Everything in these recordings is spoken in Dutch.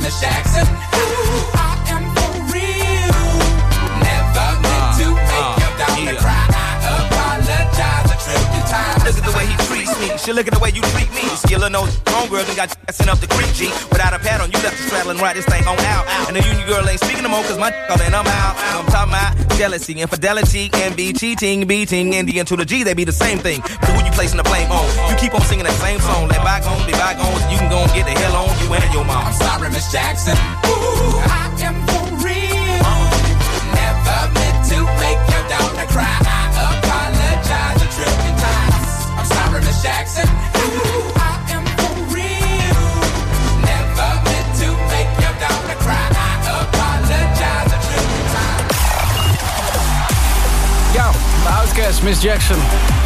Miss Jackson. Ooh, I She look at the way you treat me. You Skillin' those homegirls and got sent up the creek, G. Without a pad on, you left straddle and this thing on out. And the union girl ain't speaking no more, cause my calling, I'm out. I'm talking about jealousy, infidelity, envy, cheating, beating, and the to the G, they be the same thing. So who you placing the blame on? You keep on singing that same song. Let bygones be bygones, you can go and get the hell on you and your mom. I'm sorry, Miss Jackson. Ooh, I am for real. Miss Jackson.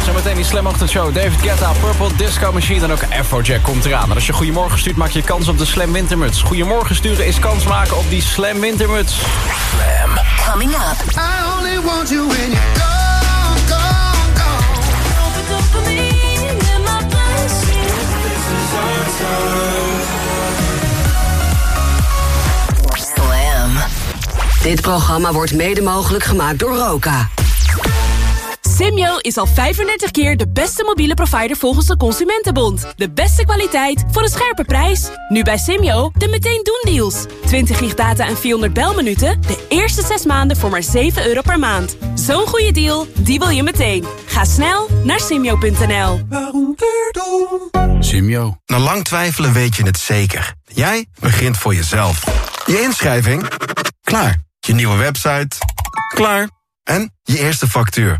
Zometeen die Slam Ochtendshow. David Guetta, Purple Disco Machine en ook Afrojack komt eraan. En als je Goedemorgen stuurt, maak je kans op de Slam Wintermuts. Goedemorgen sturen is kans maken op die Slam Wintermuts. Slam. Coming up. I only want you when you're gone, gone, gone. Slam. Dit programma wordt mede mogelijk gemaakt door Roka. Simyo is al 35 keer de beste mobiele provider volgens de Consumentenbond. De beste kwaliteit voor een scherpe prijs. Nu bij Simyo de meteen doen deals. 20 gig data en 400 belminuten. De eerste 6 maanden voor maar 7 euro per maand. Zo'n goede deal, die wil je meteen. Ga snel naar simyo.nl. Simio. Na lang twijfelen weet je het zeker. Jij begint voor jezelf. Je inschrijving? Klaar. Je nieuwe website? Klaar. En je eerste factuur?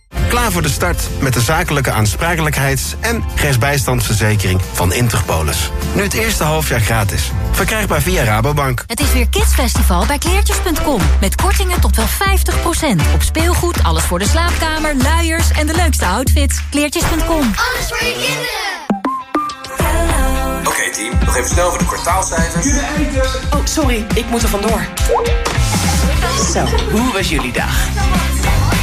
Klaar voor de start met de zakelijke aansprakelijkheids- en rechtsbijstandsverzekering van Interpolis. Nu het eerste halfjaar gratis. Verkrijgbaar via Rabobank. Het is weer Kidsfestival bij kleertjes.com. Met kortingen tot wel 50%. Op speelgoed, alles voor de slaapkamer, luiers en de leukste outfits. Kleertjes.com. Alles voor je kinderen. Oké team, nog even snel voor de kwartaalcijfers. Oh, sorry, ik moet er vandoor. Zo, hoe was jullie dag?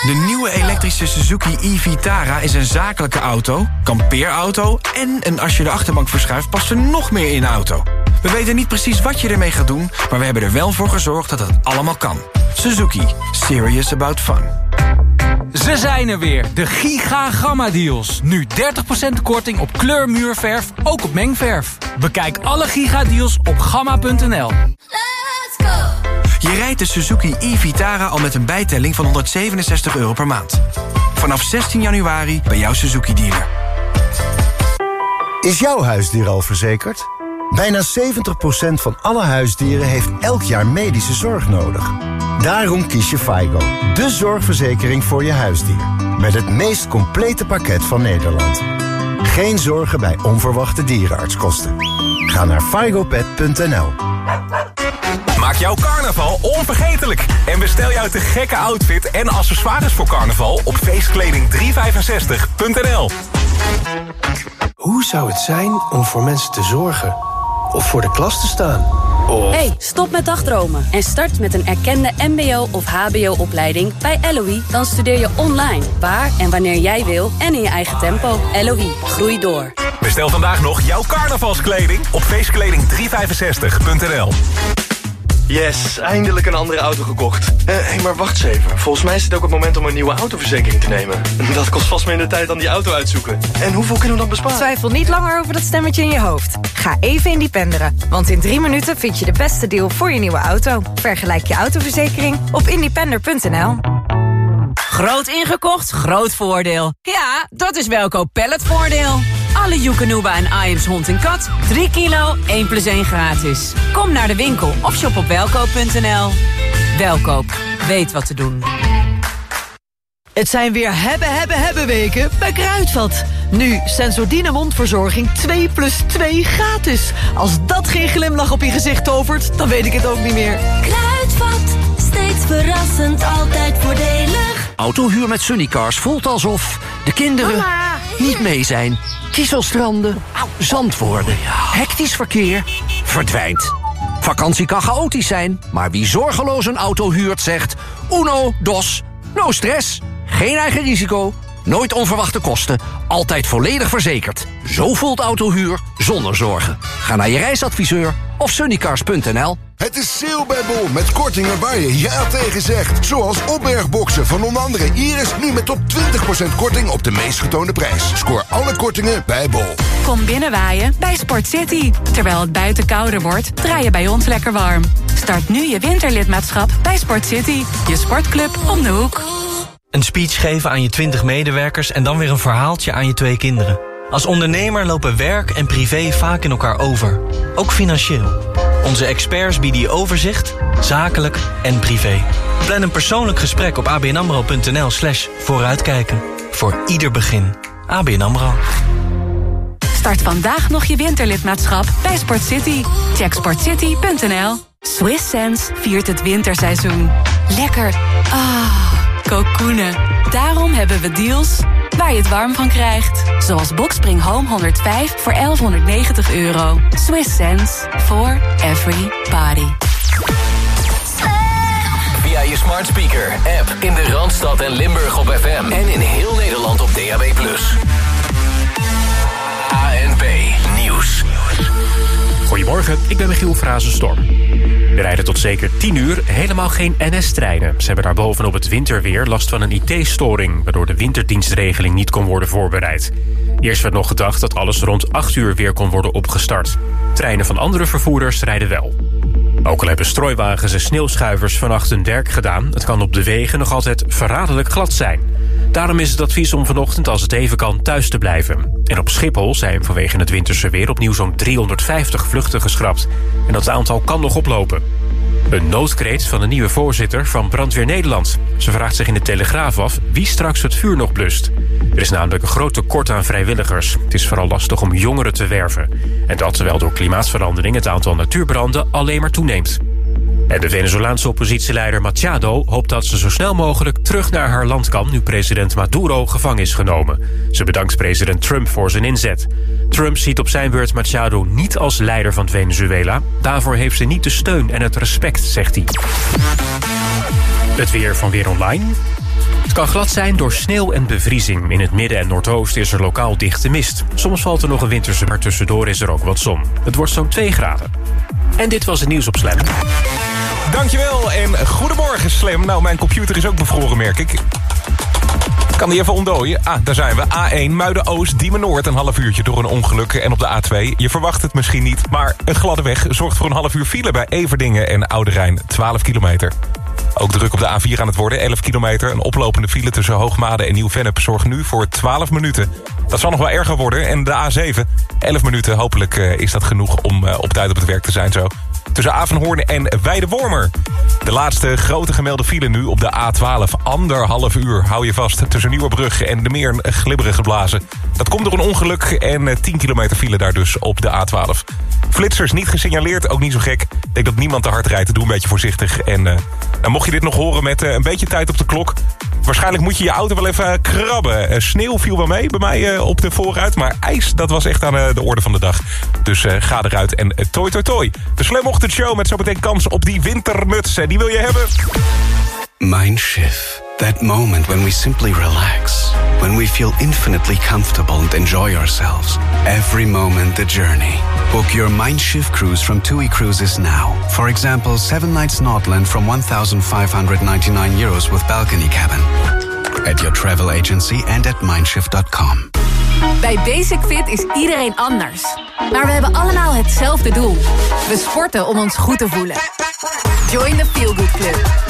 De nieuwe elektrische Suzuki e-Vitara is een zakelijke auto, kampeerauto... en een als je de achterbank verschuift past er nog meer in de auto. We weten niet precies wat je ermee gaat doen... maar we hebben er wel voor gezorgd dat het allemaal kan. Suzuki. Serious about fun. Ze zijn er weer, de Giga Gamma Deals. Nu 30% korting op kleurmuurverf, ook op mengverf. Bekijk alle Giga Deals op gamma.nl. Let's go. Je rijdt de Suzuki e-Vitara al met een bijtelling van 167 euro per maand. Vanaf 16 januari bij jouw Suzuki-dealer. Is jouw huisdier al verzekerd? Bijna 70% van alle huisdieren heeft elk jaar medische zorg nodig. Daarom kies je FIGO, de zorgverzekering voor je huisdier. Met het meest complete pakket van Nederland. Geen zorgen bij onverwachte dierenartskosten. Ga naar figopet.nl Maak jouw carnaval onvergetelijk. En bestel jouw te gekke outfit en accessoires voor carnaval op feestkleding365.nl. Hoe zou het zijn om voor mensen te zorgen? Of voor de klas te staan? Of... Hey, stop met dagdromen en start met een erkende mbo- of hbo-opleiding bij LOE. Dan studeer je online, waar en wanneer jij wil en in je eigen tempo. LOE, groei door. Bestel vandaag nog jouw carnavalskleding op feestkleding365.nl. Yes, eindelijk een andere auto gekocht. Hé, hey, maar wacht eens even. Volgens mij is het ook het moment om een nieuwe autoverzekering te nemen. Dat kost vast minder tijd dan die auto uitzoeken. En hoeveel kunnen we dan besparen? Twijfel niet langer over dat stemmetje in je hoofd. Ga even independeren, want in drie minuten vind je de beste deal voor je nieuwe auto. Vergelijk je autoverzekering op independer.nl. Groot ingekocht, groot voordeel. Ja, dat is Welkoop Palletvoordeel. Alle Joekanuba en Iams hond en kat. 3 kilo, 1 plus 1 gratis. Kom naar de winkel of shop op welkoop.nl. Welkoop, weet wat te doen. Het zijn weer hebben, hebben, hebben weken bij Kruidvat. Nu Sensordine mondverzorging 2 plus 2 gratis. Als dat geen glimlach op je gezicht tovert, dan weet ik het ook niet meer. Kruidvat, steeds verrassend, altijd voordelig. Autohuur met Sunnycars voelt alsof de kinderen niet mee zijn. Kieselstranden, zand worden, hectisch verkeer, verdwijnt. Vakantie kan chaotisch zijn, maar wie zorgeloos een auto huurt zegt... uno, dos, no stress, geen eigen risico, nooit onverwachte kosten... altijd volledig verzekerd. Zo voelt autohuur zonder zorgen. Ga naar je reisadviseur of sunnycars.nl. Het is sale bij Bol met kortingen waar je ja tegen zegt. Zoals opbergboxen van onder andere Iris nu met tot 20% korting op de meest getoonde prijs. Scoor alle kortingen bij Bol. Kom binnenwaaien bij Sport City. Terwijl het buiten kouder wordt, draai je bij ons lekker warm. Start nu je winterlidmaatschap bij Sport City. Je sportclub om de hoek. Een speech geven aan je 20 medewerkers en dan weer een verhaaltje aan je twee kinderen. Als ondernemer lopen werk en privé vaak in elkaar over. Ook financieel. Onze experts bieden je overzicht, zakelijk en privé. Plan een persoonlijk gesprek op abnamro.nl slash vooruitkijken. Voor ieder begin. ABN AMRO. Start vandaag nog je winterlidmaatschap bij Sport City. Check sportcity.nl. Swiss Sense viert het winterseizoen. Lekker. Ah, Daarom hebben we deals waar je het warm van krijgt. Zoals Boxspring Home 105 voor 1190 euro. Swiss sense for every body. Via je smart speaker, app in de Randstad en Limburg op FM. En in heel Nederland op DAB+. Goedemorgen, ik ben Michiel Frazenstorm. We rijden tot zeker 10 uur helemaal geen NS-treinen. Ze hebben daarboven op het winterweer last van een IT-storing... waardoor de winterdienstregeling niet kon worden voorbereid. Eerst werd nog gedacht dat alles rond 8 uur weer kon worden opgestart. Treinen van andere vervoerders rijden wel. Ook al hebben strooiwagens en sneeuwschuivers vannacht hun werk gedaan... het kan op de wegen nog altijd verraderlijk glad zijn. Daarom is het advies om vanochtend als het even kan thuis te blijven. En op Schiphol zijn vanwege het winterse weer opnieuw zo'n 350 vluchten geschrapt. En dat aantal kan nog oplopen. Een noodkreet van de nieuwe voorzitter van Brandweer Nederland. Ze vraagt zich in de Telegraaf af wie straks het vuur nog blust. Er is namelijk een groot tekort aan vrijwilligers. Het is vooral lastig om jongeren te werven. En dat terwijl door klimaatverandering het aantal natuurbranden alleen maar toeneemt. En de Venezolaanse oppositieleider Machado hoopt dat ze zo snel mogelijk terug naar haar land kan... nu president Maduro gevangen is genomen. Ze bedankt president Trump voor zijn inzet. Trump ziet op zijn beurt Machado niet als leider van Venezuela. Daarvoor heeft ze niet de steun en het respect, zegt hij. Het weer van Weer Online. Het kan glad zijn door sneeuw en bevriezing. In het midden en noordoosten is er lokaal dichte mist. Soms valt er nog een winterse, maar tussendoor is er ook wat zon. Het wordt zo'n 2 graden. En dit was het nieuws op Slam. Dankjewel en goedemorgen Slam. Nou, mijn computer is ook bevroren, merk ik. Kan die even ontdooien? Ah, daar zijn we. A1, Muiden-Oost, Diemen-Noord. Een half uurtje door een ongeluk. En op de A2, je verwacht het misschien niet... maar een gladde weg zorgt voor een half uur file... bij Everdingen en Oude Rijn, 12 kilometer. Ook druk op de A4 aan het worden, 11 kilometer. Een oplopende file tussen Hoogmade en Nieuw-Vennep zorgt nu voor 12 minuten. Dat zal nog wel erger worden. En de A7, 11 minuten. Hopelijk uh, is dat genoeg om uh, op tijd op het werk te zijn zo. Tussen Avenhoorn en Weidewormer. De laatste grote gemelde file nu op de A12. Anderhalf uur hou je vast tussen Nieuwerbrug en de meer glibberige blazen. Dat komt door een ongeluk en 10 kilometer file daar dus op de A12. Flitsers niet gesignaleerd, ook niet zo gek. Ik denk dat niemand te hard rijdt, doe een beetje voorzichtig. En uh, nou, mocht je dit nog horen met uh, een beetje tijd op de klok... waarschijnlijk moet je je auto wel even krabben. Uh, sneeuw viel wel mee bij mij op de voorruit... maar ijs, dat was echt aan de orde van de dag. Dus ga eruit en toi toi toi. De Slam Show met zometeen kans op die wintermuts. Die wil je hebben. Mindshift. That moment when we simply relax. When we feel infinitely comfortable and enjoy ourselves. Every moment the journey. Book your Mindshift cruise from TUI Cruises now. For example, 7 nights Nordland from 1,599 euros with balcony cabin. At your travel agency and at mindshift.com. Bij Basic Fit is iedereen anders. Maar we hebben allemaal hetzelfde doel. We sporten om ons goed te voelen. Join the Feel Good Club.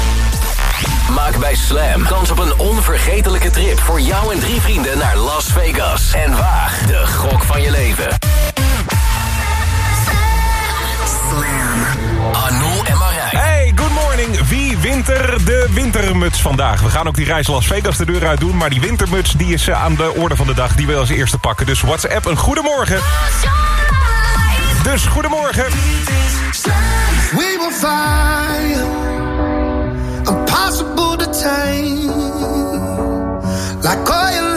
Maak bij Slam kans op een onvergetelijke trip voor jou en drie vrienden naar Las Vegas. En waag de gok van je leven. Anou en Marij. Hey, good morning. Wie wint er de wintermuts vandaag? We gaan ook die reis Las Vegas de deur uit doen. Maar die wintermuts die is eh, aan de orde van de dag. Die wil als eerste pakken. Dus WhatsApp, een goedemorgen. Dus goedemorgen. We will fire. impossible to tame. Like oil.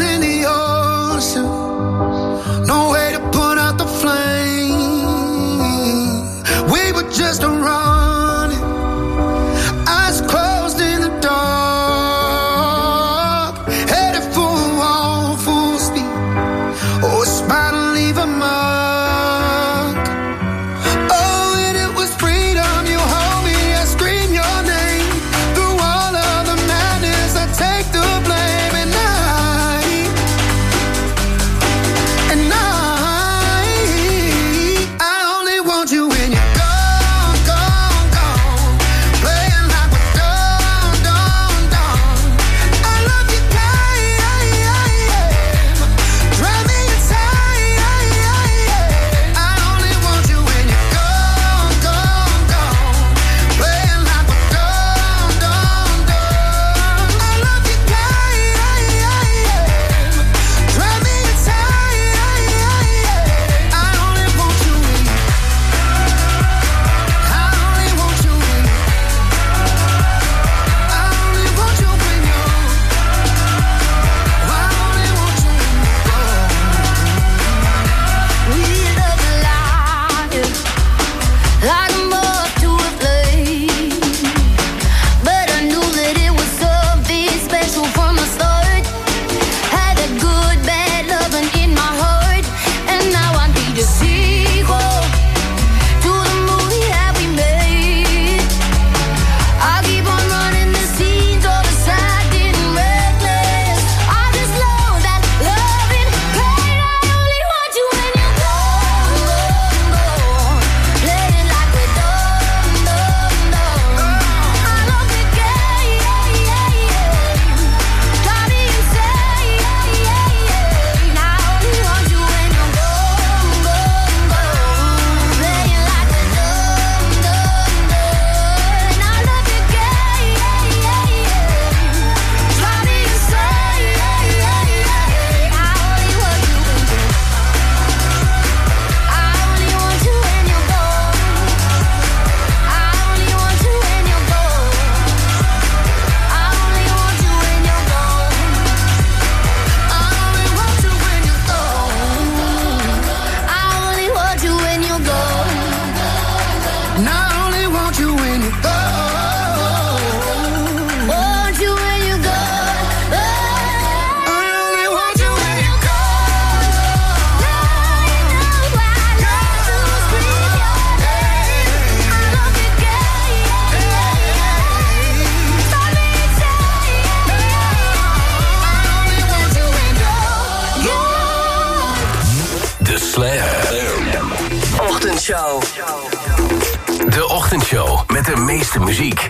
de meeste muziek.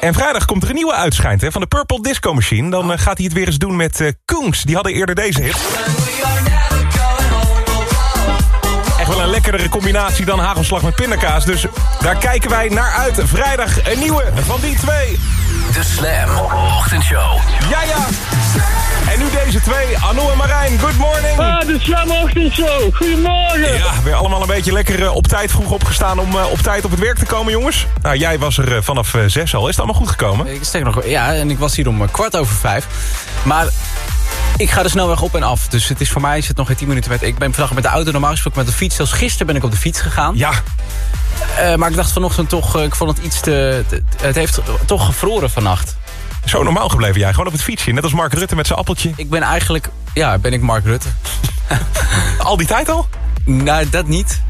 En vrijdag komt er een nieuwe uitschijnt hè, van de Purple Disco Machine. Dan oh. eh, gaat hij het weer eens doen met eh, uh, Koens. Die hadden eerder deze hit. Lekkerdere combinatie dan hagelslag met pindakaas. Dus daar kijken wij naar uit. Vrijdag een nieuwe van die twee. De Slam Ochtendshow. Ja, ja. En nu deze twee, Anu en Marijn. Good morning. Ah, de Slam Ochtendshow. Goedemorgen. Ja, weer allemaal een beetje lekker eh, op tijd vroeg opgestaan om eh, op tijd op het werk te komen, jongens. Nou, jij was er eh, vanaf zes al. Is het allemaal goed gekomen? Ik steek nog, ja, en ik was hier om kwart over vijf. Maar ik ga de snelweg op en af. Dus het is voor mij is het nog geen 10 minuten met. Ik ben vandaag met de auto, normaal gesproken met de fiets. Zelfs gisteren ben ik op de fiets gegaan. Ja. Eh, maar ik dacht vanochtend toch, eh, ik vond het iets te... te- het heeft toch gevroren vannacht. Zo normaal gebleven jij, gewoon op het fietsje. Net als Mark Rutte met zijn appeltje. Ik ben eigenlijk, ja, ben ik Mark Rutte. al die tijd al? Nou, dat niet.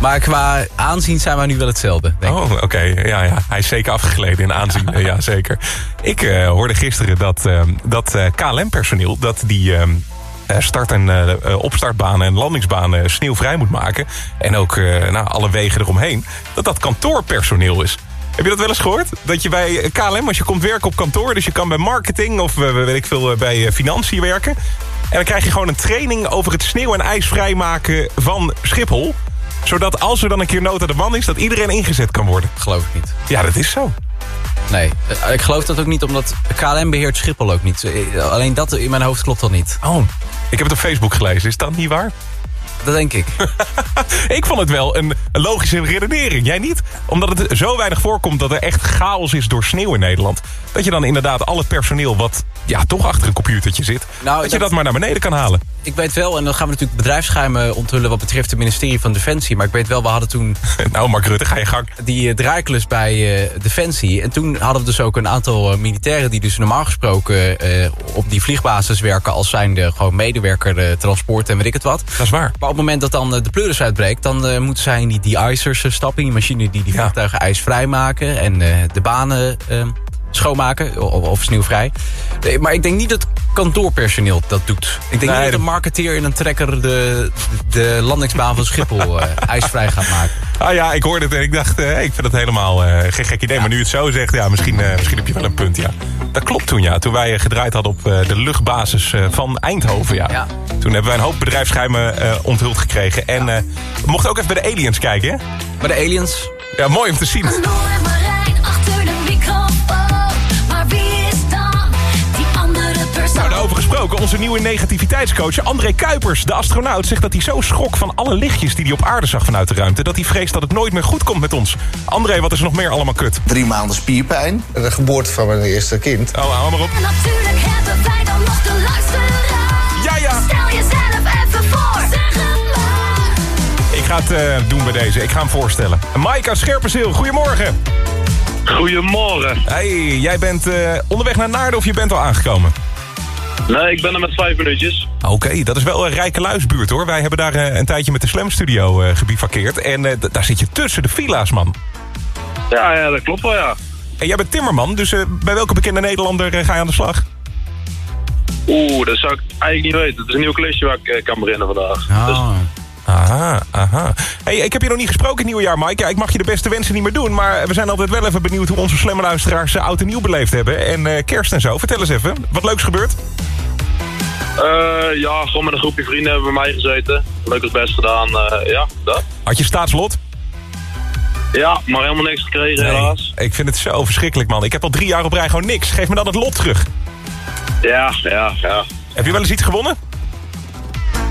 Maar qua aanzien zijn wij nu wel hetzelfde, denk ik. Oh, oké. Ja, ja, hij is zeker afgegleden in aanzien. Ja, zeker. Ik eh, hoorde gisteren dat, eh, dat eh, KLM-personeel... dat die eh, eh, start- en opstartbanen en landingsbanen sneeuwvrij moet maken... en ook nou, alle wegen eromheen... dat dat kantoorpersoneel is. Heb je dat wel eens gehoord? Dat je bij KLM, als je komt werken op kantoor... dus je kan bij marketing of eh, weet ik veel, bij financiën werken... en dan krijg je gewoon een training over het sneeuw- en ijsvrij maken van Schiphol... zodat als er dan een keer nood aan de man is... dat iedereen ingezet kan worden. Geloof ik niet. Ja, dat is zo. Nee, eh, ik geloof dat ook niet, omdat KLM beheert Schiphol ook niet. Eh, Alleen dat in mijn hoofd klopt al niet. Oh, ik heb het op Facebook gelezen. Is dat niet waar? Dat denk ik. ik vond het wel een, een logische redenering. Jij niet? Omdat het zo weinig voorkomt dat er echt chaos is door sneeuw in Nederland. Dat je dan inderdaad al het personeel wat ja, toch achter een computertje zit... Nou, dat je dat- maar naar beneden kan halen. Ik weet wel, en dan gaan we natuurlijk bedrijfsgeheimen onthullen... wat betreft het ministerie van Defensie. Maar ik weet wel, we hadden toen... nou, Mark Rutte, ga je gang. Die uh, draaiklus bij uh, Defensie. En toen hadden we dus ook een aantal uh, militairen... die dus normaal gesproken op die vliegbasis werken... als zijnde gewoon medewerker, transport en weet ik het wat. Dat is waar. Maar op het moment dat dan de pleuris uitbreekt... dan moeten zij in die de-icers stappen. Die machine die die ja. vliegtuigen ijsvrij maken. En de banen schoonmaken, of, of sneeuwvrij. Nee, maar ik denk niet dat kantoorpersoneel dat doet. Ik denk nee, niet dat een marketeer in een trekker de, de landingsbaan van Schiphol uh, ijsvrij gaat maken. Ah ja, ik hoorde het en ik dacht, uh, ik vind het helemaal uh, geen gek idee. Ja. Maar nu je het zo zegt, ja, misschien, misschien heb je wel een punt, ja. Dat klopt toen, ja. Toen wij gedraaid hadden op de luchtbasis van Eindhoven, ja. ja. Toen hebben wij een hoop bedrijfsgeheimen onthuld gekregen. En we mochten ook even bij de aliens kijken, hè? Bij de aliens? Ja, mooi om te zien. Gesproken, onze nieuwe negativiteitscoach André Kuipers, de astronaut, zegt dat hij zo schrok van alle lichtjes die hij op aarde zag vanuit de ruimte, dat hij vreest dat het nooit meer goed komt met ons. André, wat is er nog meer allemaal kut? Drie maanden spierpijn, de geboorte van mijn eerste kind. Oh, hou maar op. En natuurlijk hebben wij dan nog de luisteraar. Ja, ja. Stel jezelf even voor, zeg het maar. Ik ga het uh, doen bij deze, ik ga hem voorstellen. Maaika Scherpenzeel, goedemorgen. Goedemorgen. Hey, jij bent uh, onderweg naar Naarden of je bent al aangekomen? Nee, ik ben er met vijf minuutjes. Oké, okay, dat is wel een rijke luisbuurt hoor. Wij hebben daar uh, een tijdje met de Slam Studio uh, gebivakkeerd. En uh, daar zit je tussen de villa's, man. Ja, ja dat klopt wel, ja. En jij bent timmerman, dus bij welke bekende Nederlander ga je aan de slag? Oeh, dat zou ik eigenlijk niet weten. Het is een nieuw college waar ik kan beginnen vandaag. Oh. Dus... Aha, aha. Hey, ik heb je nog niet gesproken in het nieuwe jaar, Mike. Ja, ik mag je de beste wensen niet meer doen. Maar we zijn altijd wel even benieuwd hoe onze slimme luisteraars oud en nieuw beleefd hebben. En uh, kerst en zo. Vertel eens even, wat leuks gebeurt? Uh, ja, gewoon met een groepje vrienden hebben bij mij gezeten. Leuk als best gedaan, uh, ja, dat. Had je staatslot? Ja, maar helemaal niks gekregen nee, helaas. Ik vind het zo verschrikkelijk, man. Ik heb al drie jaar op rij gewoon niks. Geef me dan het lot terug. Ja, ja, ja. Heb je wel eens iets gewonnen?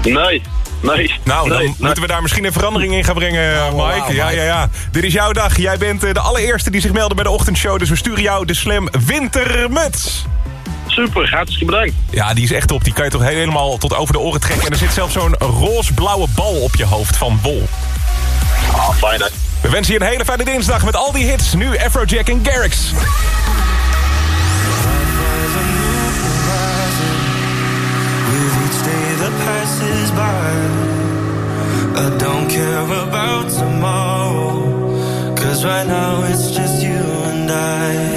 Nee. Nee. Nou, dan nee, moeten nee. we daar misschien een verandering in gaan brengen, oh, Mike. Wow, ja, ja, ja. Dit is jouw dag. Jij bent de allereerste die zich meldde bij de ochtendshow. Dus we sturen jou de Slam Wintermuts. Super, hartstikke bedankt. Ja, die is echt op. Die kan je toch helemaal tot over de oren trekken. En er zit zelfs zo'n roze-blauwe bal op je hoofd van wol. Ah, fijn hè. We wensen je een hele fijne dinsdag met al die hits. Nu Afrojack en Garrix. Care about tomorrow. Cause right now it's just you and I.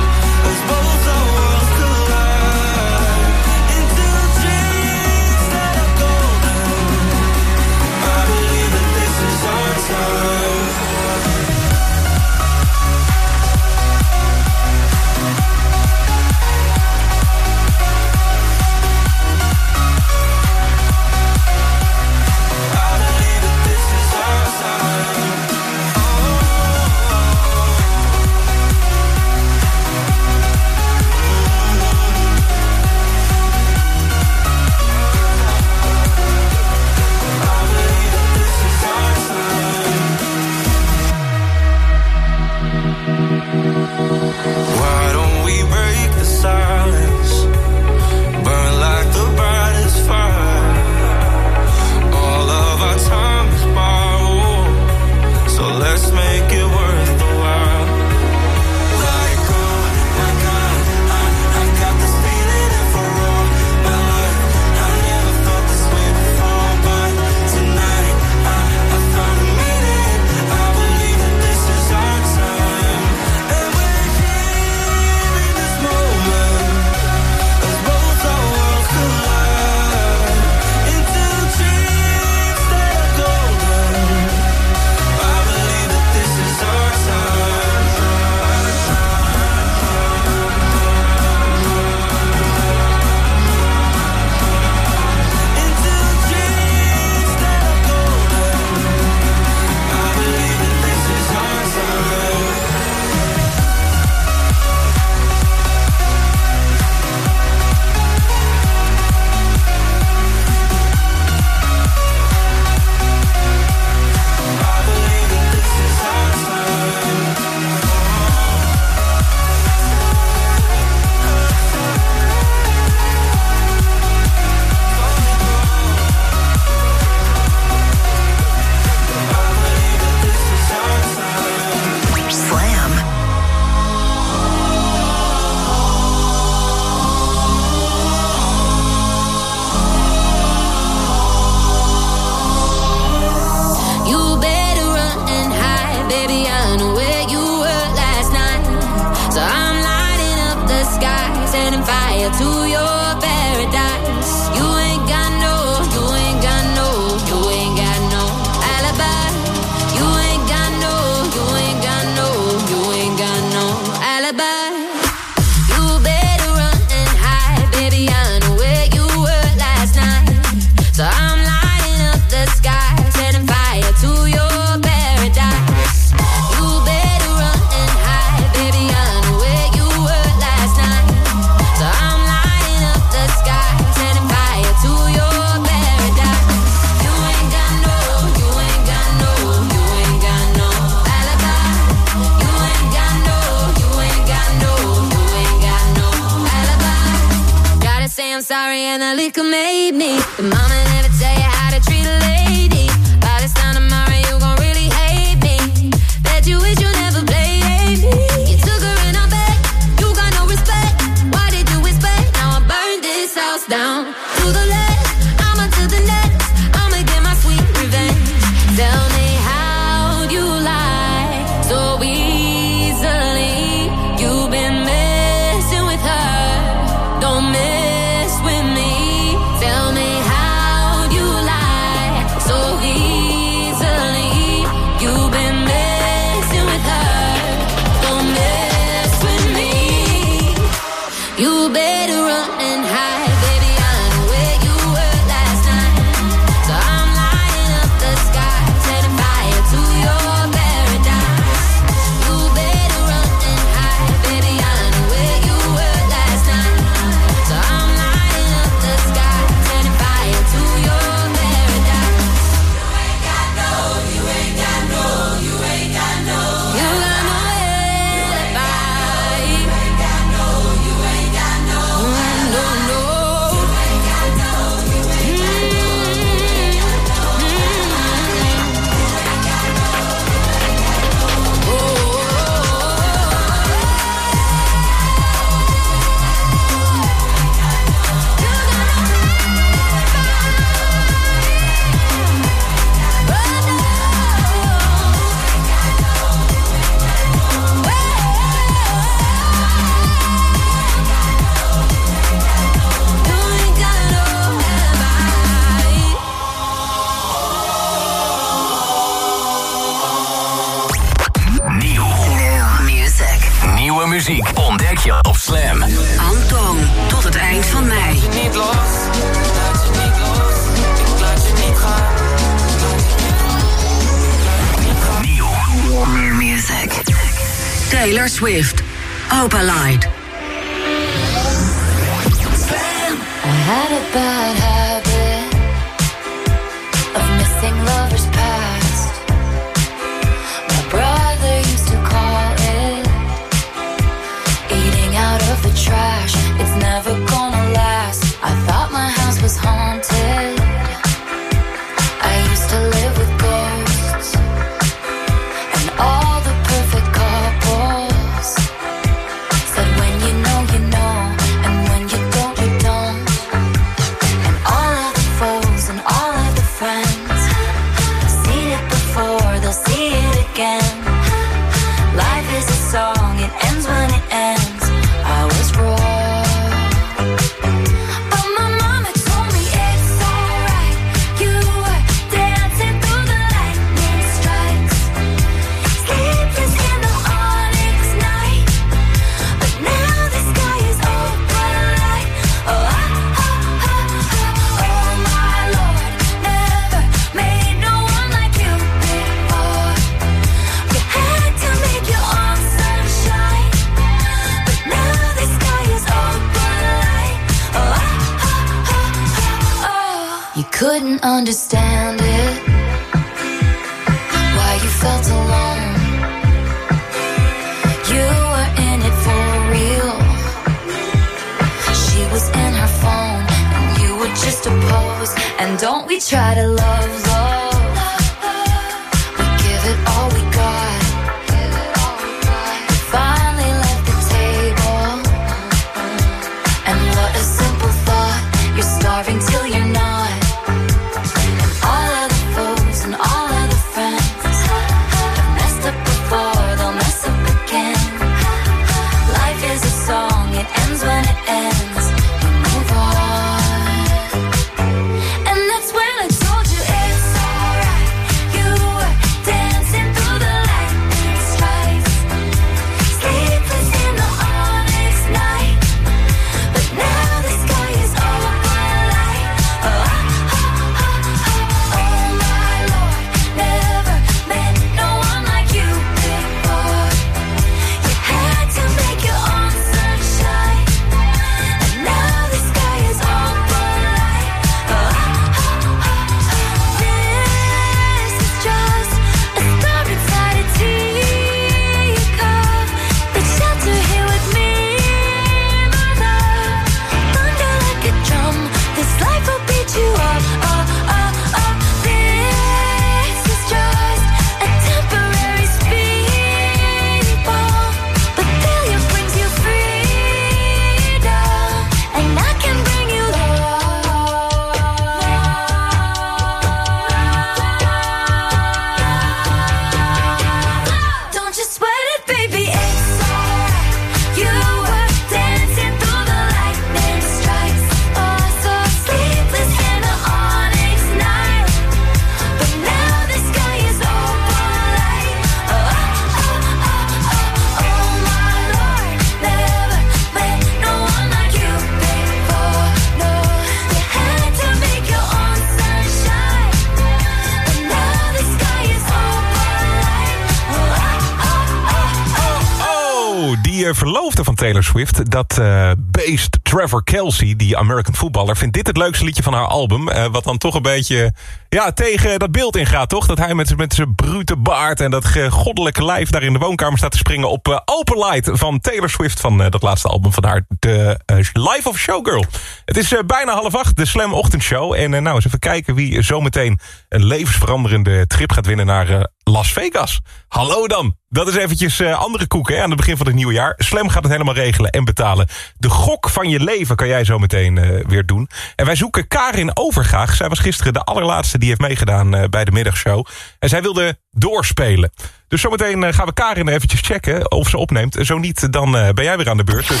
Taylor Swift, dat eh beest Trevor Kelsey, die American voetballer, vindt dit het leukste liedje van haar album. eh, wat dan toch een beetje ja, tegen dat beeld ingaat, toch? Dat hij met, met zijn brute baard en dat goddelijke lijf daar in de woonkamer staat te springen op eh, Open Light van Taylor Swift van dat laatste album van haar, de Life of Showgirl. Het is bijna half acht, de Slam Ochtendshow. En nou, eens even kijken wie zometeen een levensveranderende trip gaat winnen naar eh, Las Vegas. Hallo dan. Dat is eventjes eh, andere koeken hè, aan het begin van het nieuwe jaar. Slam gaat het helemaal regelen en betalen. De gok van je leven kan jij zo meteen eh, weer doen. En wij zoeken Karin Overgaag. Zij was gisteren de allerlaatste die heeft meegedaan bij de middagshow. En zij wilde doorspelen. Dus zometeen eh, gaan we Karin eventjes checken of ze opneemt. Zo niet, dan eh, ben jij weer aan de beurt. Dus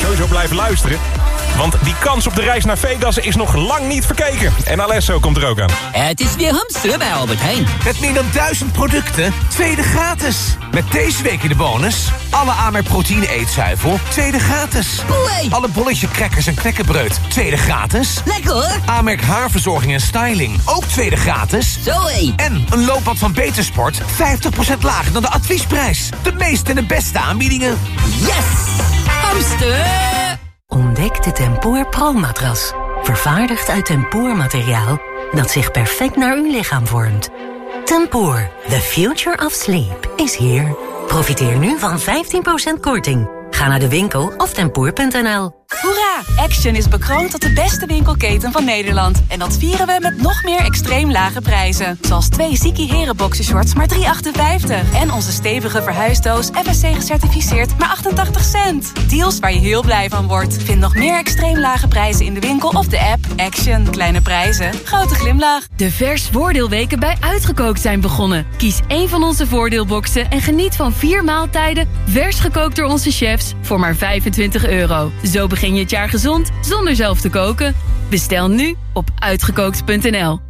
sowieso blijven luisteren. Want die kans op de reis naar Vegas is nog lang niet verkeken. En Alesso komt er ook aan. Het is weer hamster bij Albert Heijn. Met meer dan duizend producten, tweede gratis. Met deze week in de bonus... alle Amerk proteïne eetzuivel, tweede gratis. Alle bolletje crackers en knekkenbreud, tweede gratis. Lekker hoor. Amerk haarverzorging en styling, ook tweede gratis. Zoé. En een loopbad van Betersport, 50% lager dan de adviesprijs. De meeste en de beste aanbiedingen. Yes! Hamster! Ontdek de Tempoor Pro-matras. Vervaardigd uit tempoormateriaal dat zich perfect naar uw lichaam vormt. Tempoor, the future of sleep, is here. Profiteer nu van 15% korting. Ga naar de winkel of tempoor.nl. Hoera! Action is bekroond tot de beste winkelketen van Nederland. En dat vieren we met nog meer extreem lage prijzen. Zoals twee Ziki Heren boxershorts maar 3,58. En onze stevige verhuisdoos FSC gecertificeerd maar 88 cent. Deals waar je heel blij van wordt. Vind nog meer extreem lage prijzen in de winkel of de app. Action. Kleine prijzen. Grote glimlach. De vers voordeelweken bij Uitgekookt zijn begonnen. Kies één van onze voordeelboxen en geniet van vier maaltijden... vers gekookt door onze chefs voor maar 25 euro. Zo begin je het jaar gezond zonder zelf te koken. Bestel nu op uitgekookt.nl.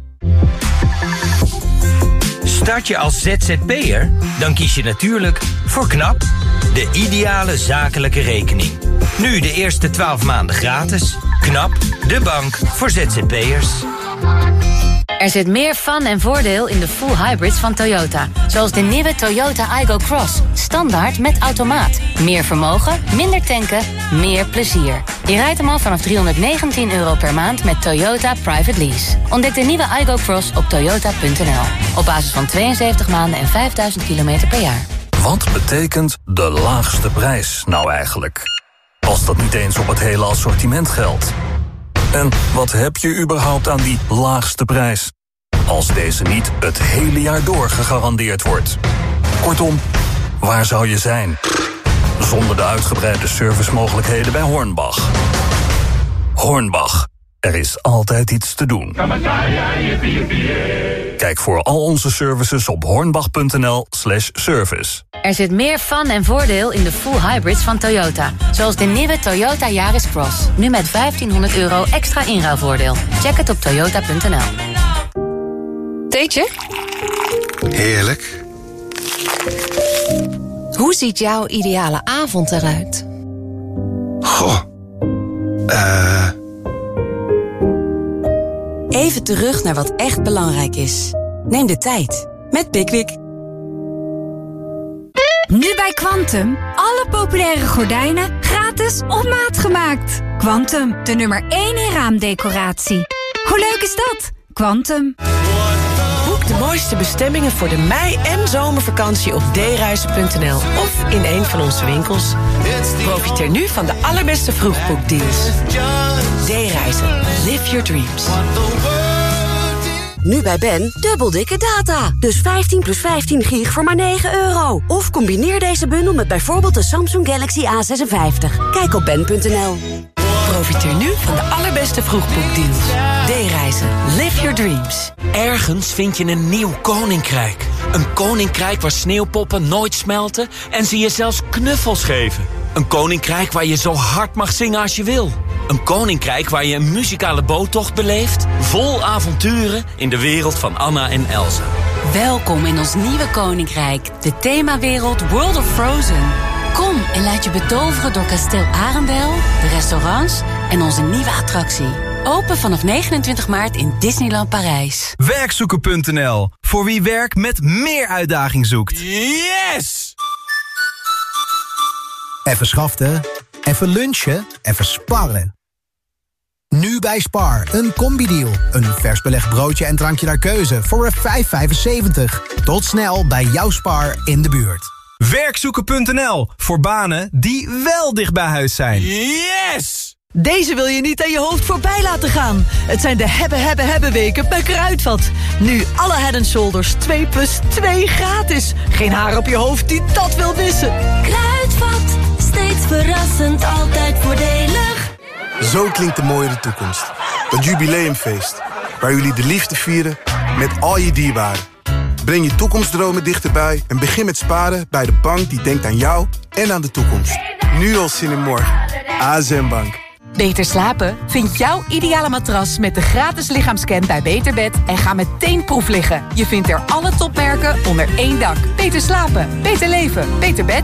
Start je als ZZP'er? Dan kies je natuurlijk voor KNAP, de ideale zakelijke rekening. Nu de eerste 12 maanden gratis. KNAP, de bank voor ZZP'ers. Er zit meer fun en voordeel in de full hybrids van Toyota. Zoals de nieuwe Toyota Igo Cross. Standaard met automaat. Meer vermogen, minder tanken, meer plezier. Je rijdt hem al vanaf 319 euro per maand met Toyota Private Lease. Ontdek de nieuwe Igo Cross op toyota.nl. Op basis van 72 maanden en 5000 kilometer per jaar. Wat betekent de laagste prijs nou eigenlijk? Als dat niet eens op het hele assortiment geldt. En wat heb je überhaupt aan die laagste prijs? Als deze niet het hele jaar door gegarandeerd wordt. Kortom, waar zou je zijn? Zonder de uitgebreide servicemogelijkheden bij Hornbach. Hornbach, er is altijd iets te doen. Kijk voor al onze services op hornbach.nl slash service. Er zit meer fun en voordeel in de full hybrids van Toyota. Zoals de nieuwe Toyota Yaris Cross. Nu met 1500 euro extra inruilvoordeel. Check het op toyota.nl. Theetje? Heerlijk. Hoe ziet jouw ideale avond eruit? Goh. Eh... Even terug naar wat echt belangrijk is. Neem de tijd met Pickwick. Nu bij Quantum. Alle populaire gordijnen gratis op maat gemaakt. Quantum, de nummer 1 in raamdecoratie. Hoe leuk is dat? Quantum. De mooiste bestemmingen voor de mei- en zomervakantie op dereizen.nl of in een van onze winkels. Profiteer nu van de allerbeste vroegboekdeals. D-reizen. Live your dreams. Nu bij Ben, dubbel dikke data. Dus 15 plus 15 gig voor maar 9 euro. Of combineer deze bundel met bijvoorbeeld de Samsung Galaxy A56. Kijk op ben.nl. Profiteer nu van de allerbeste vroegboekdeals. D-reizen. Live your dreams. Ergens vind je een nieuw koninkrijk. Een koninkrijk waar sneeuwpoppen nooit smelten en ze je zelfs knuffels geven. Een koninkrijk waar je zo hard mag zingen als je wil. Een koninkrijk waar je een muzikale boottocht beleeft... vol avonturen in de wereld van Anna en Elsa. Welkom in ons nieuwe koninkrijk, de themawereld World of Frozen. Kom en laat je betoveren door kasteel Arendel, de restaurants en onze nieuwe attractie. Open vanaf 29 maart in Disneyland Parijs. Werkzoeken.nl. Voor wie werk met meer uitdaging zoekt. Yes! Even schaften, even lunchen, even sparren. Nu bij Spar, een combi-deal. Een vers belegd broodje en drankje naar keuze voor een 5,75. Tot snel bij jouw Spar in de buurt. Werkzoeken.nl voor banen die wel dicht bij huis zijn. Yes! Deze wil je niet aan je hoofd voorbij laten gaan. Het zijn de hebben, hebben, hebben weken bij Kruidvat. Nu alle head and shoulders 2 plus 2 gratis. Geen haar op je hoofd die dat wil missen. Kruidvat, steeds verrassend, altijd voordelig. Zo klinkt de mooie toekomst. Het jubileumfeest. Waar jullie de liefde vieren met al je dierbaren. Breng je toekomstdromen dichterbij en begin met sparen bij de bank die denkt aan jou en aan de toekomst. Nu al zin in morgen. ASM Bank. Beter slapen? Vind jouw ideale matras met de gratis lichaamscan bij Beterbed en ga meteen proef liggen. Je vindt er alle topmerken onder één dak. Beter slapen, beter leven, beter bed.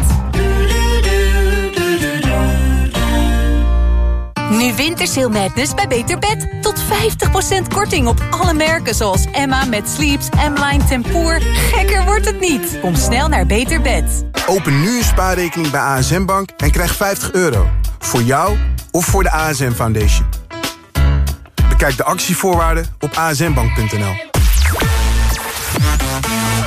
Nu Wintersail Madness bij Beter Bed. Tot 50% korting op alle merken zoals Emma met Sleeps, M-Line Tempoor. Gekker wordt het niet. Kom snel naar Beter Bed. Open nu een spaarrekening bij ASM Bank en krijg 50 euro. Voor jou of voor de ASM Foundation. Bekijk de actievoorwaarden op asmbank.nl.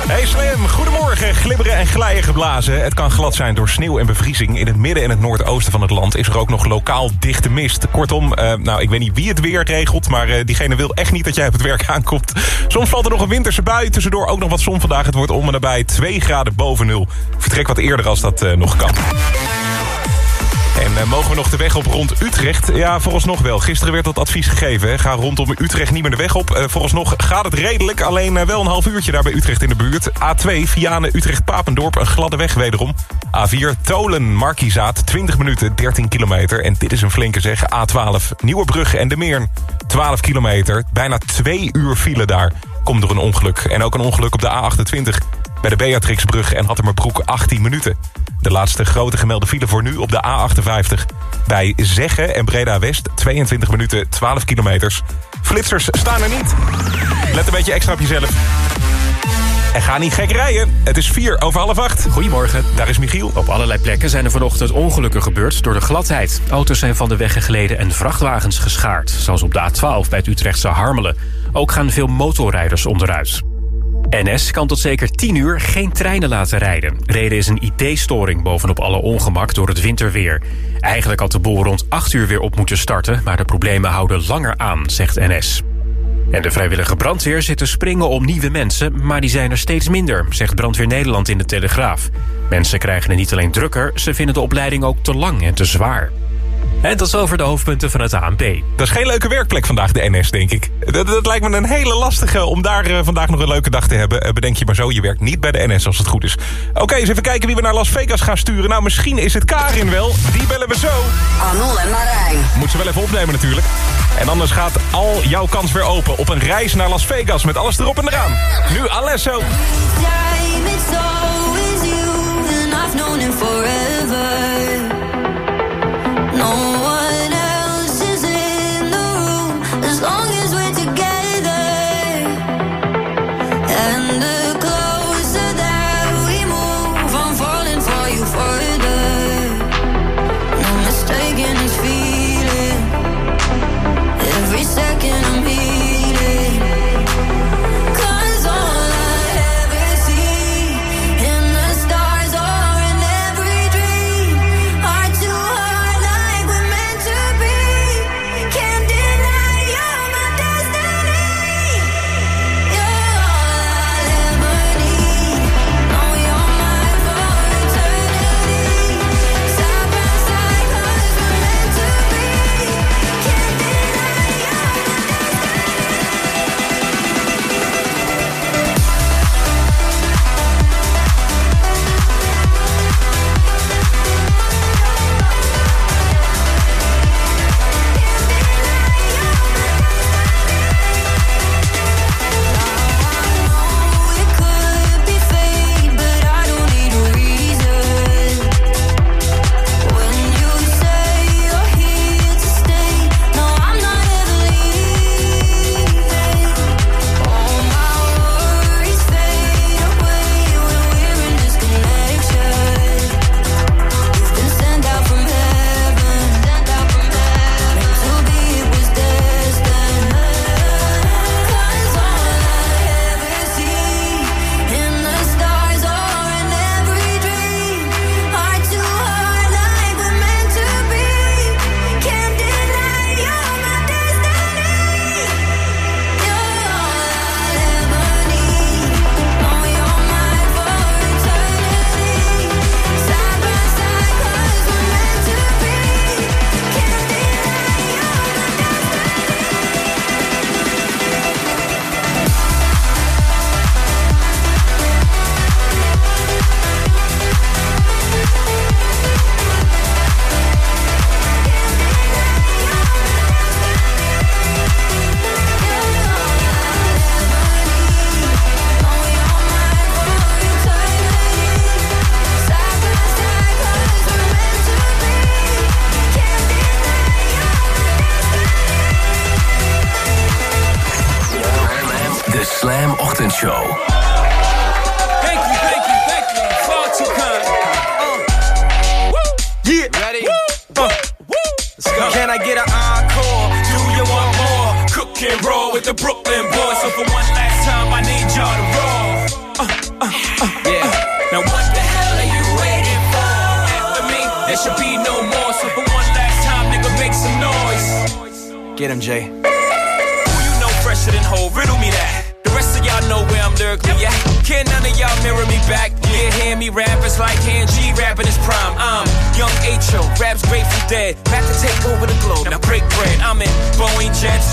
Hey Slim, goedemorgen. Glibberen en glijden geblazen. Het kan glad zijn door sneeuw en bevriezing. In het midden en het noordoosten van het land is er ook nog lokaal dichte mist. Kortom, eh, nou ik weet niet wie het weer regelt... maar eh, diegene wil echt niet dat jij op het werk aankomt. Soms valt er nog een winterse bui. Tussendoor ook nog wat zon vandaag. Het wordt om en nabij 2 graden boven nul. Vertrek wat eerder als dat eh, nog kan. En eh, mogen we nog de weg op rond Utrecht? Ja, vooralsnog wel. Gisteren werd dat advies gegeven. Hè. Ga rondom Utrecht niet meer de weg op. Uh, vooralsnog gaat het redelijk. Alleen uh, wel een half uurtje daar bij Utrecht in de buurt. A2, Vianen, Utrecht-Papendorp. Een gladde weg wederom. A4, Tolen, Markizaat. 20 minuten, 13 kilometer. En dit is een flinke zeg. A12, Nieuwebrug en de Meern. 12 kilometer. Bijna twee uur file daar. Komt door een ongeluk. En ook een ongeluk op de A28 bij de Beatrixbrug en Hattemerbroek 18 minuten. De laatste grote gemelde file voor nu op de A58. Bij Zeggen en Breda West 22 minuten 12 kilometers. Flitsers staan er niet. Let een beetje extra op jezelf. En ga niet gek rijden. Het is 4 over half 8. Goedemorgen. Daar is Michiel. Op allerlei plekken zijn er vanochtend ongelukken gebeurd door de gladheid. Auto's zijn van de weg gegleden en vrachtwagens geschaard. Zoals op de A12 bij het Utrechtse Harmelen. Ook gaan veel motorrijders onderuit. NS kan tot zeker 10 uur geen treinen laten rijden. Reden is een IT-storing bovenop alle ongemak door het winterweer. Eigenlijk had de boel rond 8 uur weer op moeten starten... maar de problemen houden langer aan, zegt NS. En de vrijwillige brandweer zit te springen om nieuwe mensen... maar die zijn er steeds minder, zegt Brandweer Nederland in de Telegraaf. Mensen krijgen het niet alleen drukker... ze vinden de opleiding ook te lang en te zwaar. En tot zover de hoofdpunten van het ANP. Dat is geen leuke werkplek vandaag, de NS, denk ik. Dat, dat lijkt me een hele lastige om daar uh, vandaag nog een leuke dag te hebben. Uh, bedenk je maar zo, je werkt niet bij de NS als het goed is. Oké, okay, eens even kijken wie we naar Las Vegas gaan sturen. Nou, misschien is het Karin wel. Die bellen we zo. Anul en Marijn. Moet ze wel even opnemen natuurlijk. En anders gaat al jouw kans weer open op een reis naar Las Vegas met alles erop en eraan. Nu Alesso. No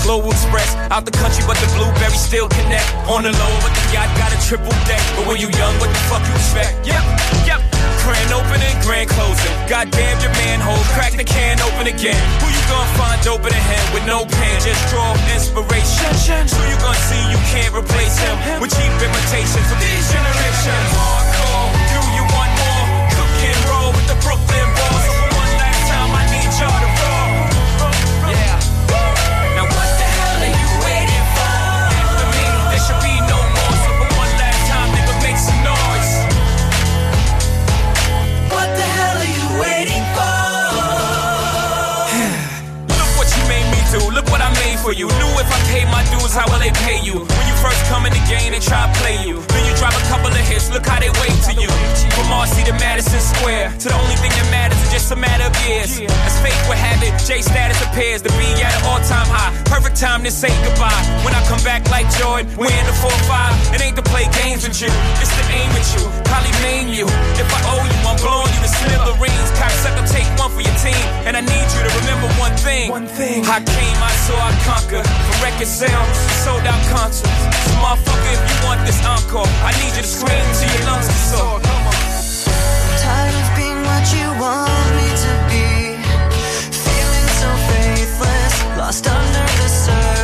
Global Express. Out the country, but the blueberries still connect. On the low, but the yacht got a triple deck. But when you young, what the fuck you expect? Yep, yep. Grand opening, grand closing. Goddamn your manhole, crack the can open again. Who you gonna find open a hand with no pen? Just draw inspiration. Who you gonna see you can't replace him with cheap imitations of these generations? For you. Knew if I paid my dues, how will they pay you? When you come in the game, they try to play you. Then you drop a couple of hits. Look how they wait to you. From Marcy to Madison Square, to the only thing that matters is just a matter of years. As fate would have it, J status appears to be at an all-time high. Perfect time to say goodbye. When I come back like Jordan, we're in the 4-5. It ain't to play games with you, it's to aim at you. Probably maim you. If I owe you, I'm blowing you to smithereens. Cocksucker, take one for your team. And I need you to remember one thing. One thing. I came, I saw, I conquer. From record sales, sold out concerts. So motherfucker, if you want this encore, I need you to scream till your lungs sore. Come on. Tired of being what you want me to be. Feeling so faithless, lost under the surface.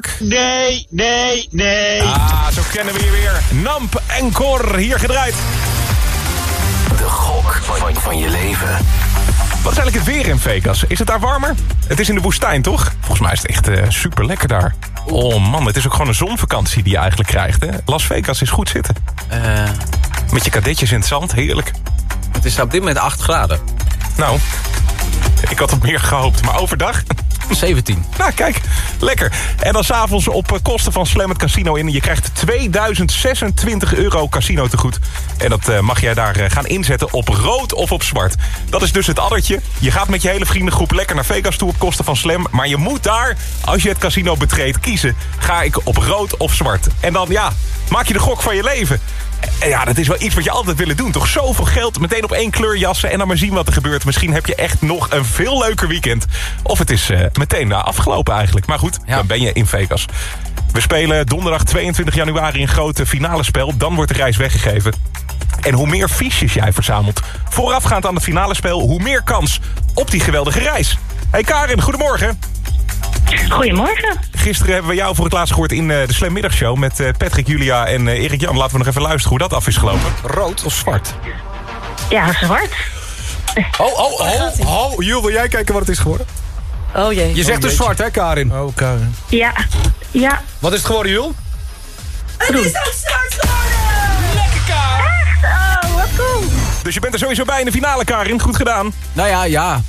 Park? Nee, nee, nee. Ah, zo kennen we je weer. Namp en Cor, hier gedraaid. De gok van, van je leven. Wat is eigenlijk het weer in Vegas? Is het daar warmer? Het is in de woestijn, toch? Volgens mij is het echt super lekker daar. Oh man, het is ook gewoon een zonvakantie die je eigenlijk krijgt. Hè? Las Vegas is goed zitten. Met je kadetjes in het zand, heerlijk. Het is op dit moment 8 graden. Nou, ik had op meer gehoopt, maar overdag... 17. Nou, kijk, lekker. En dan s'avonds op eh, kosten van Slam het Casino in. Je krijgt 2026 euro casino tegoed. En dat eh, mag jij daar eh, gaan inzetten op rood of op zwart. Dat is dus het addertje. Je gaat met je hele vriendengroep lekker naar Vegas toe op kosten van Slam. Maar je moet daar, als je het casino betreedt, kiezen. Ga ik op rood of zwart? En dan, ja, maak je de gok van je leven. En ja, dat is wel iets wat je altijd willen doen. Toch zoveel geld, meteen op één kleur jassen... en dan maar zien wat er gebeurt. Misschien heb je echt nog een veel leuker weekend. Of het is eh, meteen uh, afgelopen eigenlijk. Maar goed, dan ben je in Vegas. We spelen donderdag 22 januari een grote finale spel. Dan wordt de reis weggegeven. En hoe meer fiches jij verzamelt voorafgaand aan het finale spel... hoe meer kans op die geweldige reis. Hey Karin, goedemorgen. Goedemorgen. Gisteren hebben we jou voor het laatst gehoord in uh, de Slam Middagshow... met uh, Patrick, Julia en uh, Erik Jan. Laten we nog even luisteren hoe dat af is gelopen. Rood of zwart? Ja, zwart. Oh, oh, oh, oh. Jules, wil jij kijken wat het is geworden? Oh jee. Je zegt oh, dus zwart, hè, Karin? Oh, Karin. Ja, ja. Wat is het geworden, Jules? Het is ook zwart geworden! Lekker, Karin! Echt? Oh, wat cool. Dus je bent er sowieso bij in de finale, Karin. Goed gedaan. Nou ja, ja.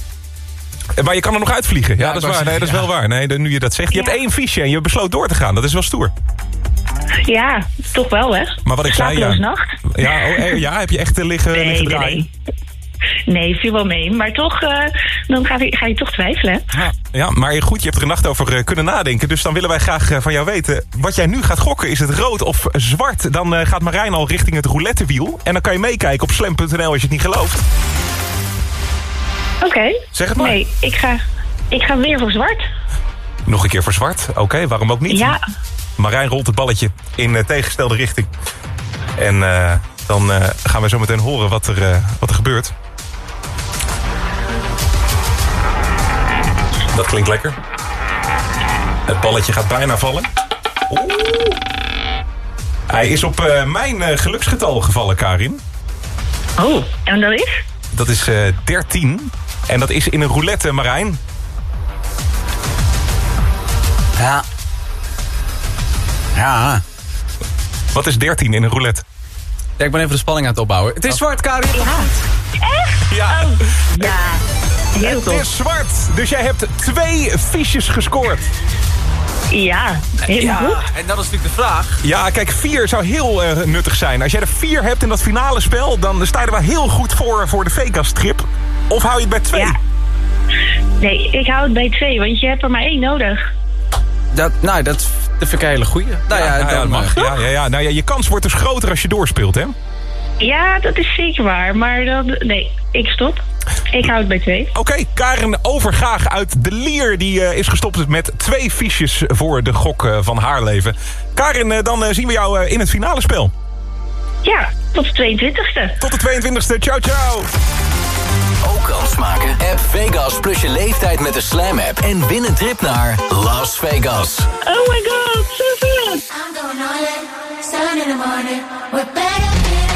Maar je kan er nog uitvliegen. Ja, ja dat is waar. Nee, dat is wel waar. Nee, nu je dat zegt. Je Ja. hebt één fiche en je besloot door te gaan. Dat is wel stoer. Ja, toch wel, hè? Maar wat ik zei, ja. Nacht. Ja, oh, eh, ja, heb je echt liggen, Nee, liggen nee, draaien? nee. Nee, viel wel mee. Maar toch, eh, dan ga je, ga je toch twijfelen. Ja, ja, maar goed, je hebt er een nacht over eh, kunnen nadenken. Dus dan willen wij graag van jou weten... wat jij nu gaat gokken. Is het rood of zwart? Dan eh, gaat Marijn al richting het roulettewiel. En dan kan je meekijken op slam.nl als je het niet gelooft. Oké. Zeg het maar. Nee, ik ga, ik ga weer voor zwart. Nog een keer voor zwart. Oké, waarom ook niet? Ja. Marijn rolt het balletje in eh, tegengestelde richting. En eh, dan eh, gaan we zo meteen horen wat er, wat er gebeurt. Dat klinkt lekker. Het balletje gaat bijna vallen. Oeh. Hij is op mijn geluksgetal gevallen, Karin. Oh, en dat is? Dat is eh 13. En dat is in een roulette, Marijn. Ja. Ja. Wat is 13 in een roulette? Ja, ik ben even de spanning aan het opbouwen. Het is zwart, Karin. Ja. Echt? Ja. Oh, ja. Heel Het is zwart. Dus jij hebt twee fiches gescoord. Ja, helemaal Ja, goed. en dat is natuurlijk de vraag. Ja, kijk, vier zou heel eh, nuttig zijn. Als jij er vier hebt in dat finale spel... dan sta je er wel heel goed voor voor de Vegas-trip. Of hou je het bij twee? Ja. Nee, ik hou het bij twee, want je hebt er maar één nodig. Dat, nou, dat, dat vind ik een hele goeie. Nou ja, ja, dat mag. Ja, ja, ja. Nou, ja, je kans wordt dus groter als je doorspeelt, hè? Ja, dat is zeker waar. Maar dan, nee, ik stop. Ik hou het bij twee. Oké, Karen Overgaag uit De Lier... die eh, is gestopt met twee fiches voor de gok eh, van haar leven. Karin, eh, dan zien we jou in het finale spel. Ja, tot de 22e. Tot de 22e. Ciao, ciao. Ook kans maken? App Vegas plus je leeftijd met de Slam app. En win een trip naar Las Vegas. Oh my god, zo vet! I'm going all in, sun in the morning. We're better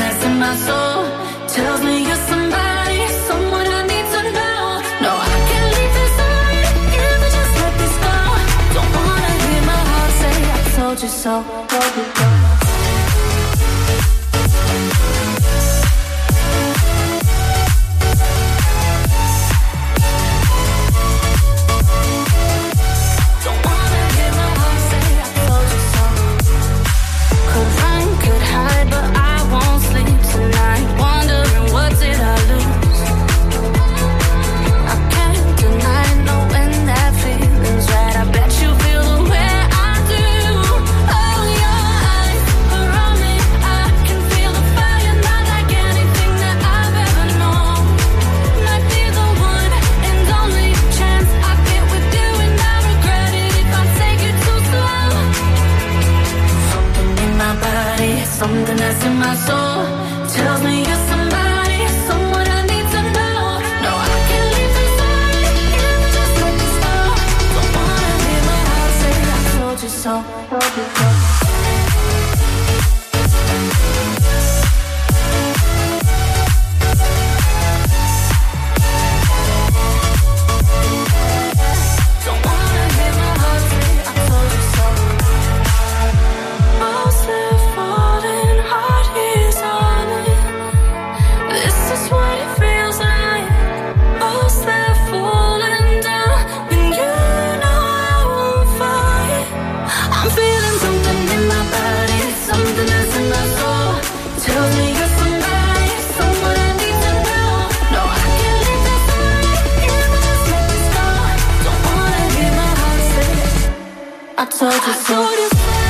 that's in my soul tells me you're somebody, someone I need to know. No, I can't leave this I just let this go. Don't wanna hear my told you so. Told you so. My soul told you so.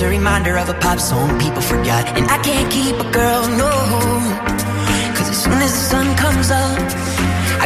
Name's a reminder of a pop song people forgot. And I can't keep a girl, no. Cause as soon as the sun comes up,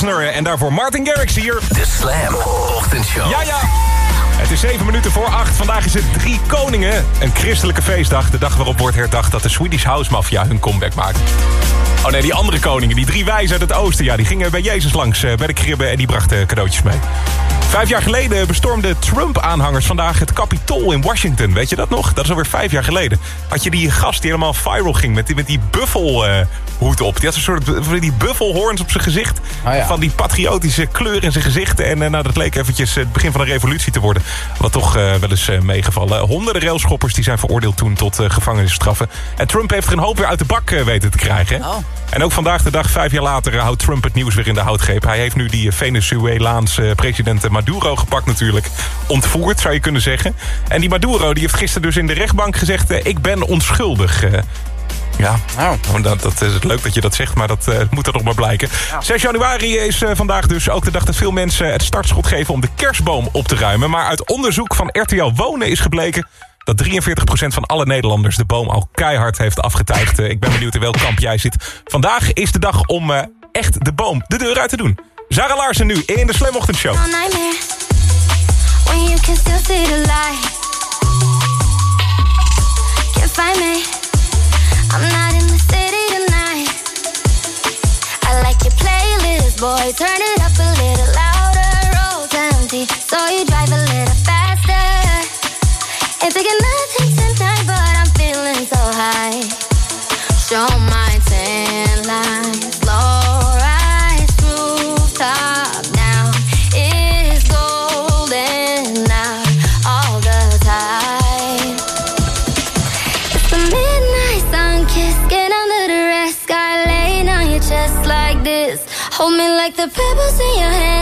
En daarvoor Martin Garrix hier. De Slam Ochtendshow. Ja, ja. Het is 7 minuten voor 8. Vandaag is het Drie Koningen. Een christelijke feestdag. De dag waarop wordt herdacht dat de Swedish House Mafia hun comeback maakt. Oh nee, die andere koningen, die drie wijzen uit het oosten... ja, die gingen bij Jezus langs eh, bij de kribben en die brachten cadeautjes mee. Vijf jaar geleden bestormden Trump-aanhangers vandaag het Capitool in Washington. Weet je dat nog? Dat is alweer vijf jaar geleden. Had je die gast die helemaal viral ging met die, met die buffelhoed op. Die had een soort van die buffelhoorns op zijn gezicht. Van die patriotische kleur in zijn gezicht. En eh, nou, dat leek eventjes het begin van een revolutie te worden. Wat toch eh, wel eens eh, meegevallen. Honderden railschoppers die zijn veroordeeld toen tot eh, gevangenisstraffen. En Trump heeft er een hoop weer uit de bak weten te krijgen. hè? En ook vandaag de dag, vijf jaar later, houdt Trump het nieuws weer in de houtgreep. Hij heeft nu die Venezuelaanse president Maduro gepakt natuurlijk. Ontvoerd, zou je kunnen zeggen. En die Maduro die heeft gisteren dus in de rechtbank gezegd... ik ben onschuldig. Ja, nou, dat, dat is leuk dat je dat zegt, maar dat eh, moet er nog maar blijken. 6 januari is eh, vandaag dus ook de dag dat veel mensen het startschot geven... om de kerstboom op te ruimen. Maar uit onderzoek van RTL Wonen is gebleken dat 43% van alle Nederlanders de boom al keihard heeft afgetuigd. Eh, ik ben benieuwd in welk kamp jij zit. Vandaag is de dag om eh, echt de boom de deur uit te doen. Zara Larsen nu in de Slam Ochtendshow. No I'm not in the city tonight. I like your playlist, boy. Turn it up a little louder. Roads empty, so you drive a little faster. Tonight, but I'm feeling so high. Show Hold me like the pebbles in your hand.